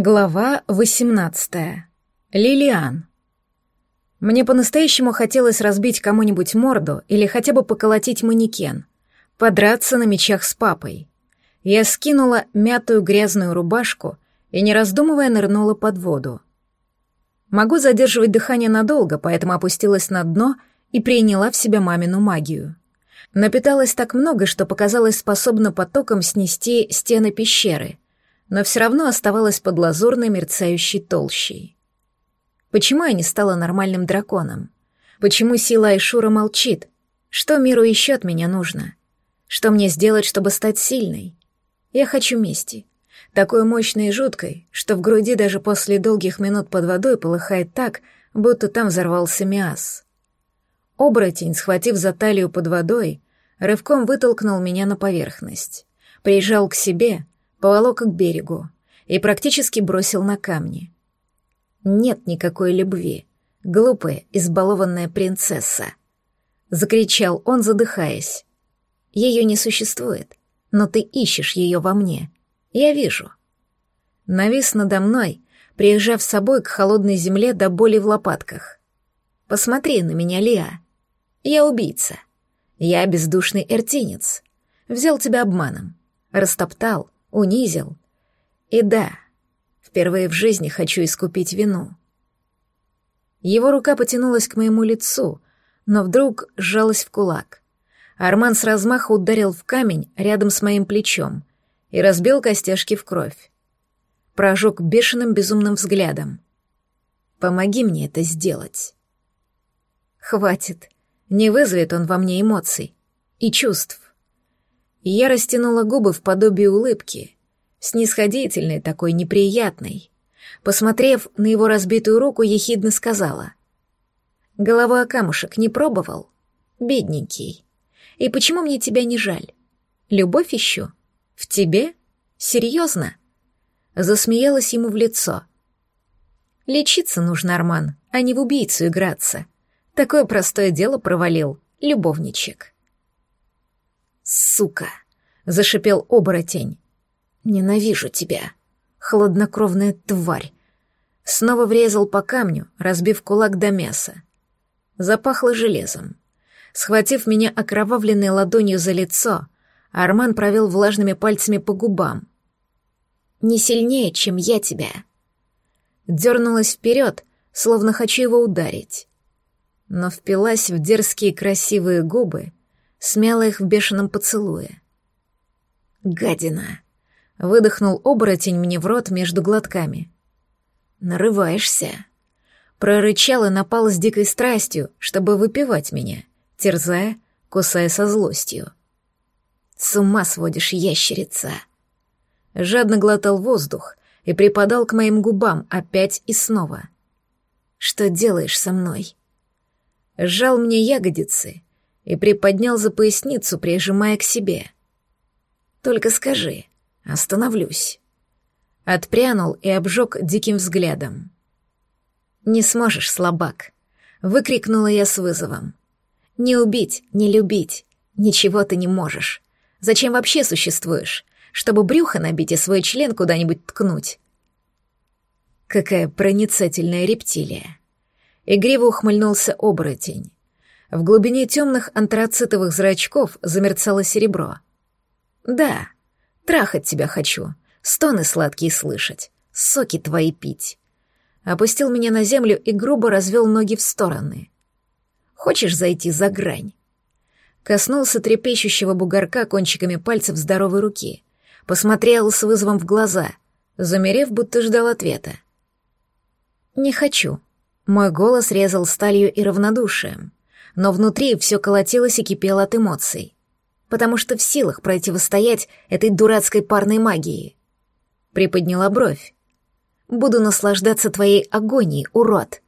Глава 18. Лилиан. Мне по-настоящему хотелось разбить кому-нибудь морду или хотя бы поколотить манекен, подраться на мечах с папой. Я скинула мятую грязную рубашку и, не раздумывая, нырнула под воду. Могу задерживать дыхание надолго, поэтому опустилась на дно и приняла в себя мамину магию. Напиталась так много, что показалось способна потоком снести стены пещеры — но все равно оставалась под лазурной мерцающей толщей. Почему я не стала нормальным драконом? Почему сила Айшура молчит? Что миру еще от меня нужно? Что мне сделать, чтобы стать сильной? Я хочу мести. Такой мощной и жуткой, что в груди даже после долгих минут под водой полыхает так, будто там взорвался миас. Оборотень, схватив за талию под водой, рывком вытолкнул меня на поверхность. Приезжал к себе — поволок к берегу и практически бросил на камни. Нет никакой любви, глупая, избалованная принцесса. Закричал он, задыхаясь. Ее не существует, но ты ищешь ее во мне. Я вижу. Навис надо мной, приезжав с собой к холодной земле до боли в лопатках. Посмотри на меня, Лиа. Я убийца. Я бездушный эртинец. Взял тебя обманом. Растоптал, унизил. И да, впервые в жизни хочу искупить вину. Его рука потянулась к моему лицу, но вдруг сжалась в кулак. Арман с размаха ударил в камень рядом с моим плечом и разбил костяшки в кровь. Прожег бешеным безумным взглядом. «Помоги мне это сделать». «Хватит. Не вызовет он во мне эмоций и чувств я растянула губы в подобии улыбки, снисходительной такой, неприятной. Посмотрев на его разбитую руку, ехидно сказала. «Голова о камушек не пробовал? Бедненький. И почему мне тебя не жаль? Любовь ищу? В тебе? Серьезно?» Засмеялась ему в лицо. «Лечиться нужно, Арман, а не в убийцу играться. Такое простое дело провалил, любовничек». «Сука!» — зашипел оборотень. «Ненавижу тебя, хладнокровная тварь!» Снова врезал по камню, разбив кулак до мяса. Запахло железом. Схватив меня окровавленной ладонью за лицо, Арман провел влажными пальцами по губам. «Не сильнее, чем я тебя!» Дернулась вперед, словно хочу его ударить. Но впилась в дерзкие красивые губы смяла их в бешеном поцелуе. «Гадина!» — выдохнул оборотень мне в рот между глотками. «Нарываешься!» Прорычал и напал с дикой страстью, чтобы выпивать меня, терзая, кусая со злостью. «С ума сводишь, ящерица!» Жадно глотал воздух и припадал к моим губам опять и снова. «Что делаешь со мной?» Сжал мне ягодицы и приподнял за поясницу, прижимая к себе. «Только скажи, остановлюсь». Отпрянул и обжег диким взглядом. «Не сможешь, слабак», — выкрикнула я с вызовом. «Не убить, не любить, ничего ты не можешь. Зачем вообще существуешь? Чтобы брюхо набить и свой член куда-нибудь ткнуть?» Какая проницательная рептилия. Игриво ухмыльнулся оборотень. В глубине темных антрацитовых зрачков замерцало серебро. «Да, трахать тебя хочу, стоны сладкие слышать, соки твои пить». Опустил меня на землю и грубо развел ноги в стороны. «Хочешь зайти за грань?» Коснулся трепещущего бугорка кончиками пальцев здоровой руки. Посмотрел с вызовом в глаза, замерев, будто ждал ответа. «Не хочу». Мой голос резал сталью и равнодушием но внутри все колотилось и кипело от эмоций, потому что в силах противостоять этой дурацкой парной магии. Приподняла бровь. «Буду наслаждаться твоей агонией, урод!»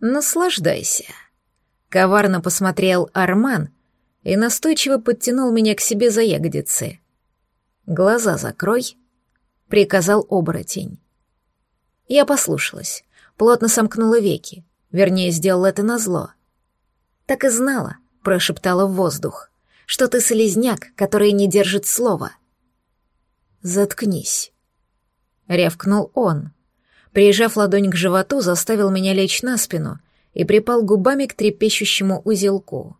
«Наслаждайся!» Коварно посмотрел Арман и настойчиво подтянул меня к себе за ягодицы. «Глаза закрой», — приказал оборотень. Я послушалась, плотно сомкнула веки, Вернее, сделал это назло. Так и знала, прошептала в воздух, что ты слезняк, который не держит слова. Заткнись. рявкнул он. Прижав ладонь к животу, заставил меня лечь на спину и припал губами к трепещущему узелку.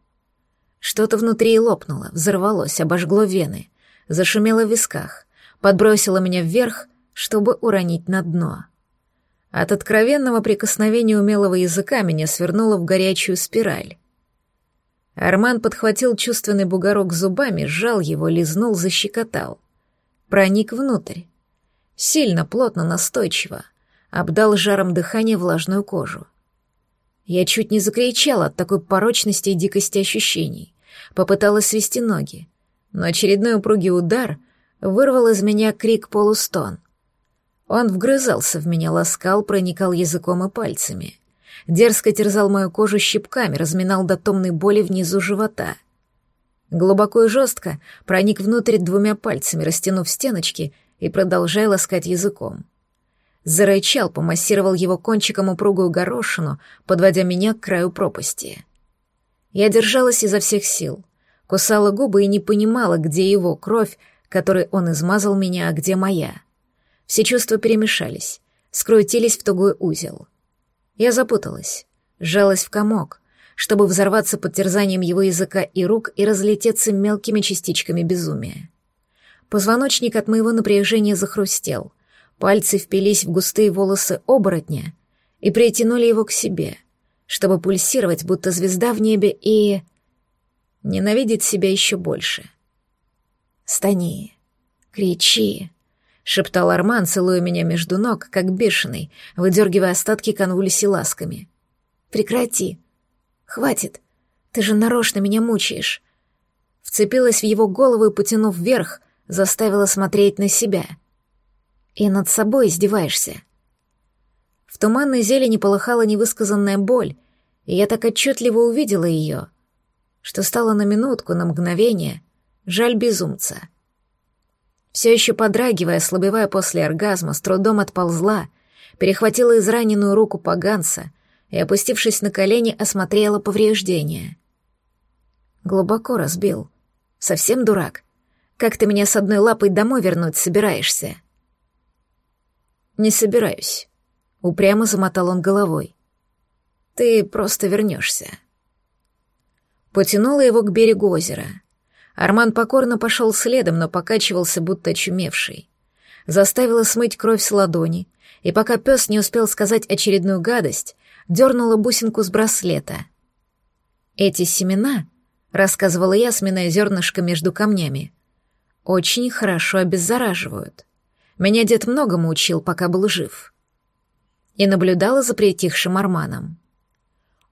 Что-то внутри лопнуло, взорвалось, обожгло вены, зашумело в висках, подбросило меня вверх, чтобы уронить на дно. От откровенного прикосновения умелого языка меня свернуло в горячую спираль. Арман подхватил чувственный бугорок зубами, сжал его, лизнул, защекотал. Проник внутрь. Сильно, плотно, настойчиво. Обдал жаром дыхания влажную кожу. Я чуть не закричала от такой порочности и дикости ощущений. Попыталась свести ноги, но очередной упругий удар вырвал из меня крик полустон. Он вгрызался в меня, ласкал, проникал языком и пальцами. Дерзко терзал мою кожу щипками, разминал до томной боли внизу живота. Глубоко и жестко проник внутрь двумя пальцами, растянув стеночки и продолжая ласкать языком. Зарычал, помассировал его кончиком упругую горошину, подводя меня к краю пропасти. Я держалась изо всех сил, кусала губы и не понимала, где его кровь, которой он измазал меня, а где моя. Все чувства перемешались, скрутились в тугой узел. Я запуталась, сжалась в комок, чтобы взорваться под терзанием его языка и рук и разлететься мелкими частичками безумия. Позвоночник от моего напряжения захрустел, пальцы впились в густые волосы оборотня и притянули его к себе — чтобы пульсировать, будто звезда в небе, и... ненавидеть себя еще больше. «Стани, кричи», — шептал Арман, целуя меня между ног, как бешеный, выдергивая остатки конвульсий ласками. «Прекрати. Хватит. Ты же нарочно меня мучаешь». Вцепилась в его голову и, потянув вверх, заставила смотреть на себя. «И над собой издеваешься». В туманной зелени полыхала невысказанная боль, и я так отчетливо увидела ее, что стало на минутку, на мгновение, жаль безумца. Все еще подрагивая, ослабевая после оргазма, с трудом отползла, перехватила израненную руку поганца и, опустившись на колени, осмотрела повреждения. Глубоко разбил. Совсем дурак. Как ты меня с одной лапой домой вернуть собираешься? Не собираюсь. Упрямо замотал он головой. «Ты просто вернешься». Потянула его к берегу озера. Арман покорно пошел следом, но покачивался, будто очумевший. Заставила смыть кровь с ладони, и пока пес не успел сказать очередную гадость, дернула бусинку с браслета. «Эти семена», — рассказывала я, сминая зернышко между камнями, — «очень хорошо обеззараживают. Меня дед многому учил, пока был жив» и наблюдала за притихшим Арманом.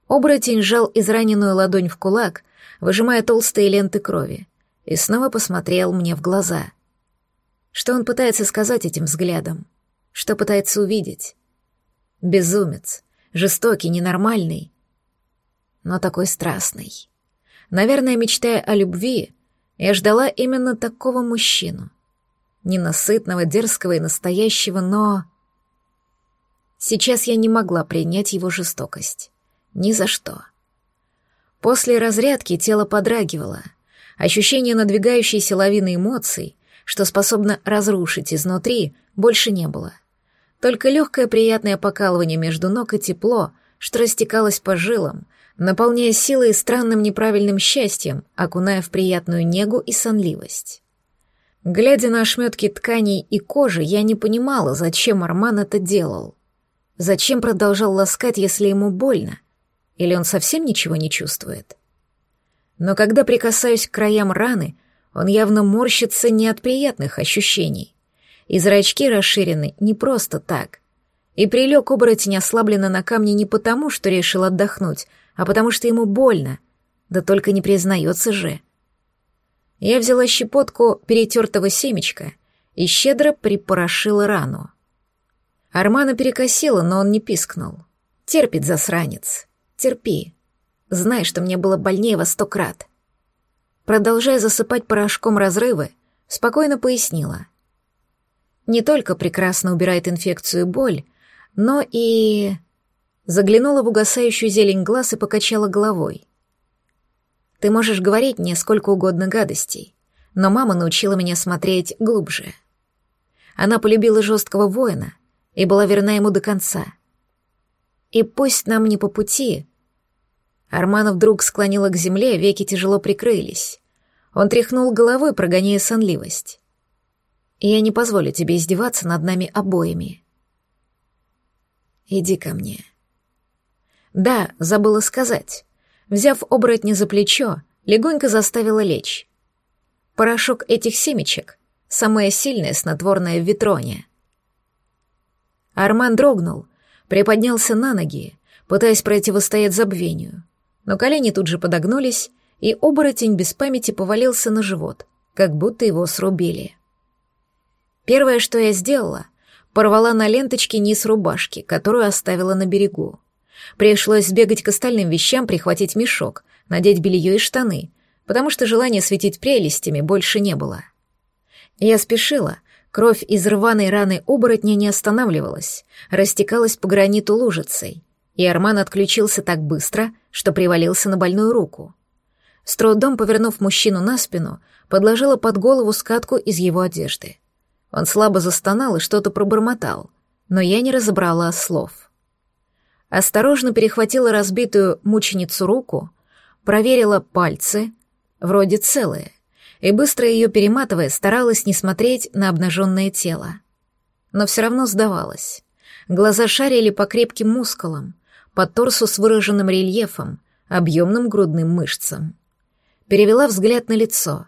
Оборотень сжал израненную ладонь в кулак, выжимая толстые ленты крови, и снова посмотрел мне в глаза. Что он пытается сказать этим взглядом? Что пытается увидеть? Безумец, жестокий, ненормальный, но такой страстный. Наверное, мечтая о любви, я ждала именно такого мужчину. Ненасытного, дерзкого и настоящего, но... Сейчас я не могла принять его жестокость. Ни за что. После разрядки тело подрагивало. Ощущение надвигающейся лавины эмоций, что способно разрушить изнутри, больше не было. Только легкое приятное покалывание между ног и тепло, что растекалось по жилам, наполняя силой и странным неправильным счастьем, окуная в приятную негу и сонливость. Глядя на ошметки тканей и кожи, я не понимала, зачем Арман это делал. Зачем продолжал ласкать, если ему больно? Или он совсем ничего не чувствует? Но когда прикасаюсь к краям раны, он явно морщится не от приятных ощущений. И зрачки расширены не просто так. И прилег оборотень ослабленно на камне не потому, что решил отдохнуть, а потому что ему больно. Да только не признается же. Я взяла щепотку перетертого семечка и щедро припорошила рану. Армана перекосила, но он не пискнул. Терпит засранец. Терпи. Знай, что мне было больнее во сто крат. Продолжая засыпать порошком разрывы, спокойно пояснила. Не только прекрасно убирает инфекцию и боль, но и... Заглянула в угасающую зелень глаз и покачала головой. Ты можешь говорить мне сколько угодно гадостей, но мама научила меня смотреть глубже. Она полюбила жесткого воина и была верна ему до конца. И пусть нам не по пути... Армана вдруг склонила к земле, веки тяжело прикрылись. Он тряхнул головой, прогоняя сонливость. Я не позволю тебе издеваться над нами обоими. Иди ко мне. Да, забыла сказать. Взяв оборотня за плечо, легонько заставила лечь. Порошок этих семечек — самое сильное снотворное в ветроне. Арман дрогнул, приподнялся на ноги, пытаясь противостоять забвению, но колени тут же подогнулись, и оборотень без памяти повалился на живот, как будто его срубили. Первое, что я сделала, порвала на ленточке низ рубашки, которую оставила на берегу. Пришлось сбегать к остальным вещам, прихватить мешок, надеть белье и штаны, потому что желания светить прелестями больше не было. Я спешила, кровь из рваной раны оборотня не останавливалась, растекалась по граниту лужицей, и Арман отключился так быстро, что привалился на больную руку. С трудом повернув мужчину на спину, подложила под голову скатку из его одежды. Он слабо застонал и что-то пробормотал, но я не разобрала слов. Осторожно перехватила разбитую мученицу руку, проверила пальцы, вроде целые, и быстро ее перематывая, старалась не смотреть на обнаженное тело. Но все равно сдавалась. Глаза шарили по крепким мускулам, по торсу с выраженным рельефом, объемным грудным мышцам. Перевела взгляд на лицо.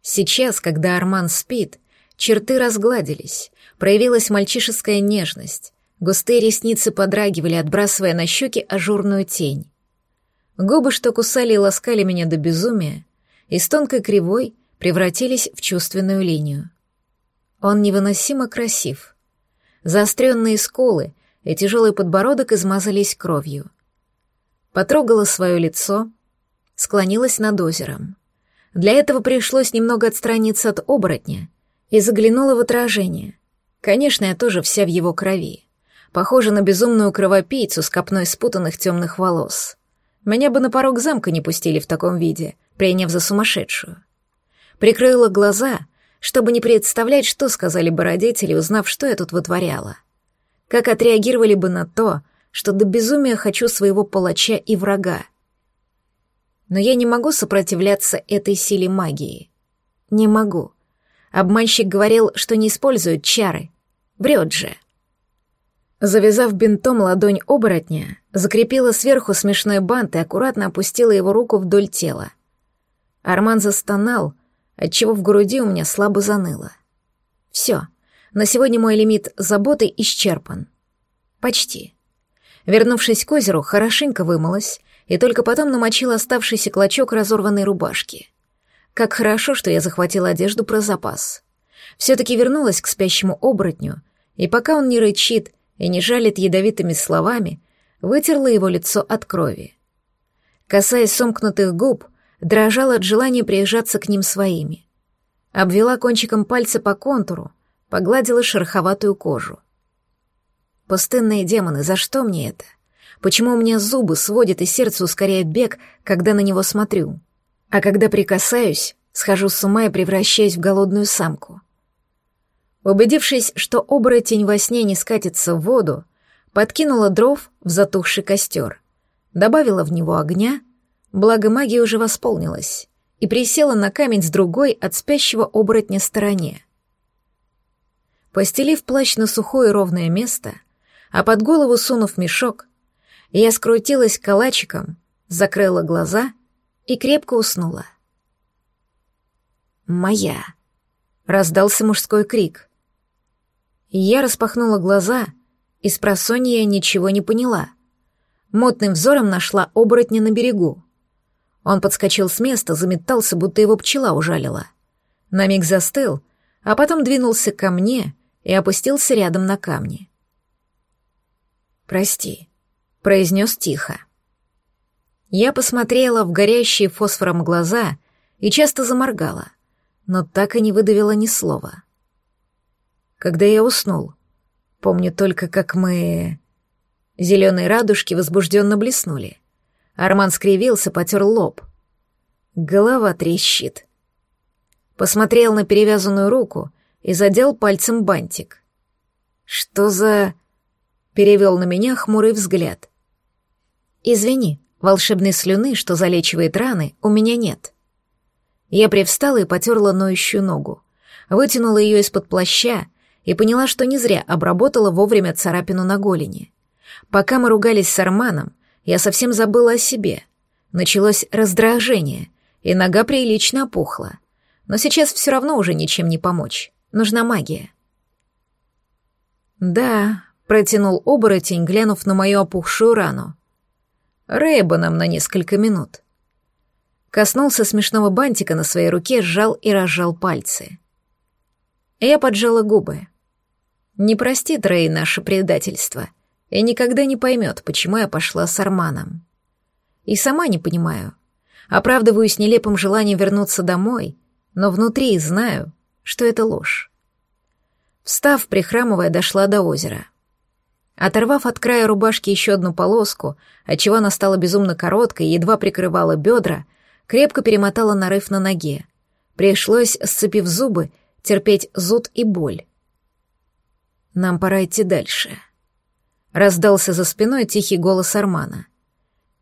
Сейчас, когда Арман спит, черты разгладились, проявилась мальчишеская нежность, густые ресницы подрагивали, отбрасывая на щеки ажурную тень. Губы, что кусали и ласкали меня до безумия, из тонкой кривой превратились в чувственную линию. Он невыносимо красив. Заостренные скулы и тяжелый подбородок измазались кровью. Потрогала свое лицо, склонилась над озером. Для этого пришлось немного отстраниться от оборотня и заглянула в отражение. Конечно, я тоже вся в его крови. Похожа на безумную кровопийцу с копной спутанных темных волос. Меня бы на порог замка не пустили в таком виде, приняв за сумасшедшую. Прикрыла глаза, чтобы не представлять, что сказали бы родители, узнав, что я тут вытворяла. Как отреагировали бы на то, что до безумия хочу своего палача и врага. Но я не могу сопротивляться этой силе магии. Не могу. Обманщик говорил, что не использует чары. Врет же. Завязав бинтом ладонь оборотня, закрепила сверху смешной бант и аккуратно опустила его руку вдоль тела. Арман застонал, отчего в груди у меня слабо заныло. Все, на сегодня мой лимит заботы исчерпан. Почти. Вернувшись к озеру, хорошенько вымылась и только потом намочила оставшийся клочок разорванной рубашки. Как хорошо, что я захватила одежду про запас. Все-таки вернулась к спящему оборотню, и пока он не рычит и не жалит ядовитыми словами, вытерла его лицо от крови. Касаясь сомкнутых губ, дрожала от желания приезжаться к ним своими. Обвела кончиком пальца по контуру, погладила шероховатую кожу. Пустынные демоны, за что мне это? Почему у меня зубы сводят и сердце ускоряет бег, когда на него смотрю? А когда прикасаюсь, схожу с ума и превращаюсь в голодную самку. Убедившись, что оборотень во сне не скатится в воду, подкинула дров в затухший костер, добавила в него огня, благо магия уже восполнилась, и присела на камень с другой от спящего оборотня стороне. Постелив плащ на сухое ровное место, а под голову сунув мешок, я скрутилась калачиком, закрыла глаза и крепко уснула. «Моя!» — раздался мужской крик. Я распахнула глаза, и с просонья ничего не поняла. Мотным взором нашла оборотня на берегу. Он подскочил с места, заметался, будто его пчела ужалила. На миг застыл, а потом двинулся ко мне и опустился рядом на камни. «Прости», — произнес тихо. Я посмотрела в горящие фосфором глаза и часто заморгала, но так и не выдавила ни слова когда я уснул. Помню только, как мы... Зеленые радужки возбужденно блеснули. Арман скривился, потер лоб. Голова трещит. Посмотрел на перевязанную руку, и задел пальцем бантик. «Что за...» — перевел на меня хмурый взгляд. «Извини, волшебной слюны, что залечивает раны, у меня нет». Я привстала и потерла ноющую ногу, вытянула ее из-под плаща и поняла, что не зря обработала вовремя царапину на голени. Пока мы ругались с Арманом, я совсем забыла о себе. Началось раздражение, и нога прилично опухла. Но сейчас все равно уже ничем не помочь. Нужна магия. «Да», — протянул оборотень, глянув на мою опухшую рану. «Рэйбаном на несколько минут». Коснулся смешного бантика на своей руке, сжал и разжал пальцы. Я поджала губы. Не простит Рэй наше предательство и никогда не поймет, почему я пошла с Арманом. И сама не понимаю. Оправдываюсь нелепым желанием вернуться домой, но внутри знаю, что это ложь. Встав, прихрамывая, дошла до озера. Оторвав от края рубашки еще одну полоску, отчего она стала безумно короткой и едва прикрывала бедра, крепко перемотала нарыв на ноге. Пришлось, сцепив зубы, терпеть зуд и боль. Нам пора идти дальше. Раздался за спиной тихий голос Армана.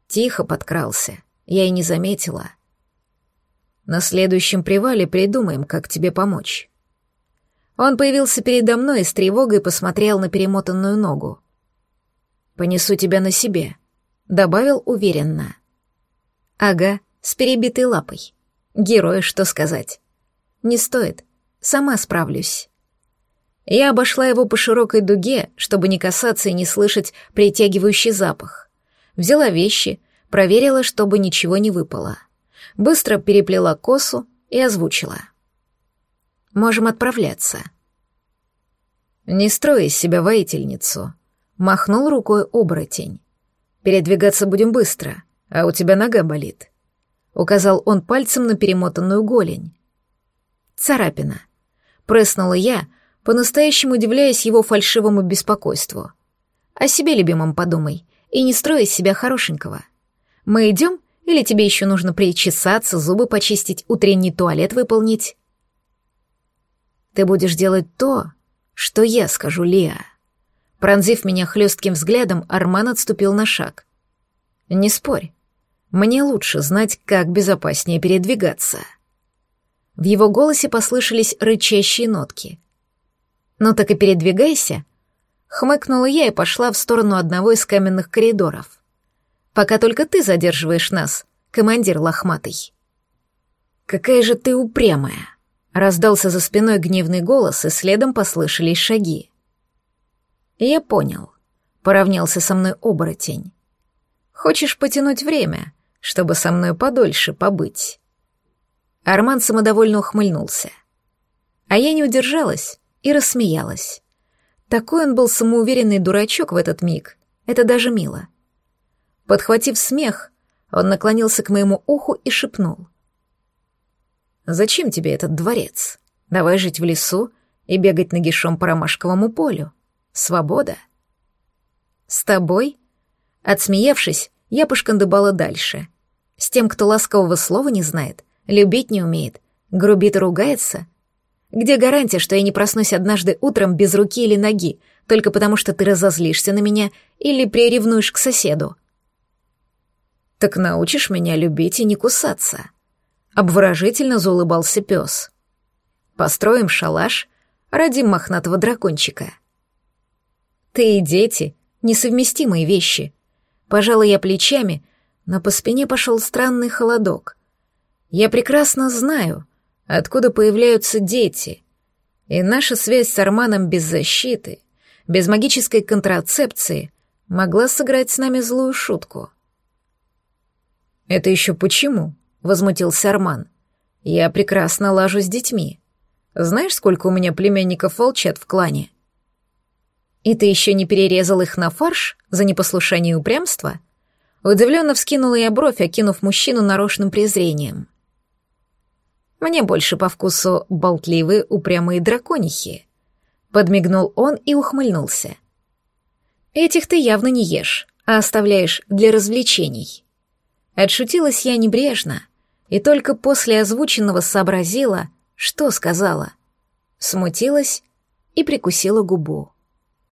Тихо подкрался, я и не заметила. На следующем привале придумаем, как тебе помочь. Он появился передо мной и с тревогой посмотрел на перемотанную ногу. «Понесу тебя на себе», — добавил уверенно. «Ага, с перебитой лапой. Герой, что сказать. Не стоит, сама справлюсь». Я обошла его по широкой дуге, чтобы не касаться и не слышать притягивающий запах. Взяла вещи, проверила, чтобы ничего не выпало. Быстро переплела косу и озвучила. «Можем отправляться». «Не строй из себя воительницу», — махнул рукой оборотень. «Передвигаться будем быстро, а у тебя нога болит», — указал он пальцем на перемотанную голень. «Царапина», — прыснула я, — по-настоящему удивляясь его фальшивому беспокойству. «О себе, любимом, подумай, и не строй из себя хорошенького. Мы идем, или тебе еще нужно причесаться, зубы почистить, утренний туалет выполнить?» «Ты будешь делать то, что я скажу, Лиа». Пронзив меня хлестким взглядом, Арман отступил на шаг. «Не спорь. Мне лучше знать, как безопаснее передвигаться». В его голосе послышались рычащие нотки — «Ну так и передвигайся», — хмыкнула я и пошла в сторону одного из каменных коридоров. «Пока только ты задерживаешь нас, командир лохматый». «Какая же ты упрямая!» — раздался за спиной гневный голос, и следом послышались шаги. «Я понял», — поравнялся со мной оборотень. «Хочешь потянуть время, чтобы со мной подольше побыть?» Арман самодовольно ухмыльнулся. А я не удержалась и рассмеялась. Такой он был самоуверенный дурачок в этот миг. Это даже мило. Подхватив смех, он наклонился к моему уху и шепнул. «Зачем тебе этот дворец? Давай жить в лесу и бегать нагишом по ромашковому полю. Свобода». «С тобой?» Отсмеявшись, я пошкандыбала дальше. С тем, кто ласкового слова не знает, любить не умеет, грубит и ругается, где гарантия, что я не проснусь однажды утром без руки или ноги, только потому что ты разозлишься на меня или приревнуешь к соседу? Так научишь меня любить и не кусаться. Обворожительно заулыбался пес. Построим шалаш, родим мохнатого дракончика. Ты и дети — несовместимые вещи. Пожалуй, я плечами, но по спине пошел странный холодок. Я прекрасно знаю — откуда появляются дети. И наша связь с Арманом без защиты, без магической контрацепции, могла сыграть с нами злую шутку. «Это еще почему?» — возмутился Арман. «Я прекрасно лажу с детьми. Знаешь, сколько у меня племянников волчат в клане?» «И ты еще не перерезал их на фарш за непослушание и упрямство?» Удивленно вскинула я бровь, окинув мужчину нарочным презрением. Мне больше по вкусу болтливые упрямые драконихи. Подмигнул он и ухмыльнулся. Этих ты явно не ешь, а оставляешь для развлечений. Отшутилась я небрежно, и только после озвученного сообразила, что сказала. смутилась и прикусила губу.